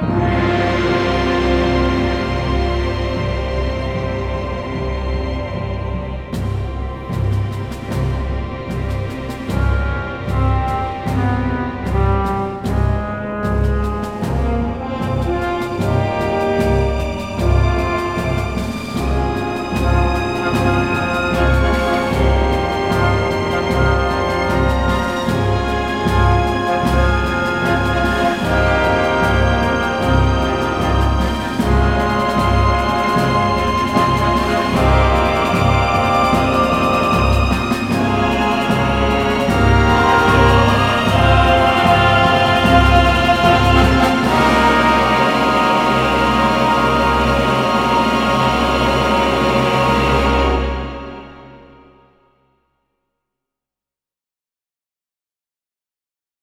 Bye.